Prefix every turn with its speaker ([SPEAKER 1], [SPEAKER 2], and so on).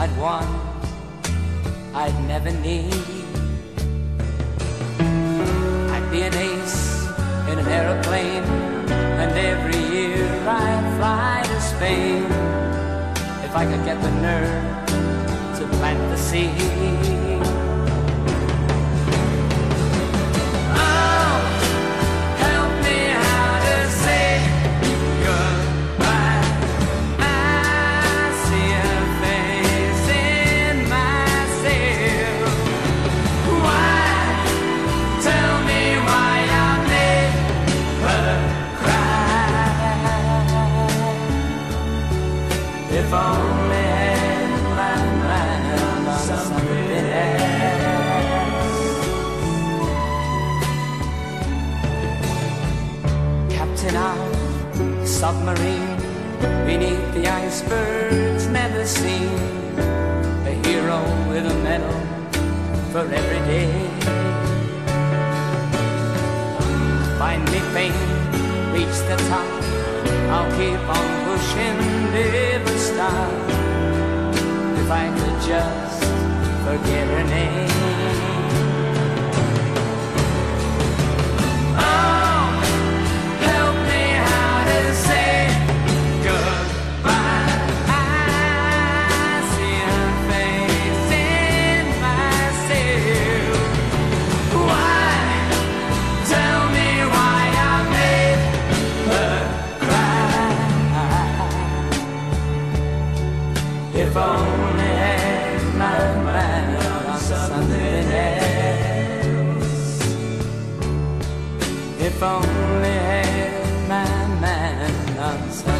[SPEAKER 1] I'd want, I'd never need. If I could get the nerve to plant the seed. If only my mind on something else. Captain of submarine beneath the icebergs, never seen a hero with a medal for every day. Finally, fame reach the top. I'll keep on pushing, never If I could just forget her name. If only had my mind on something else. If only had my mind on something.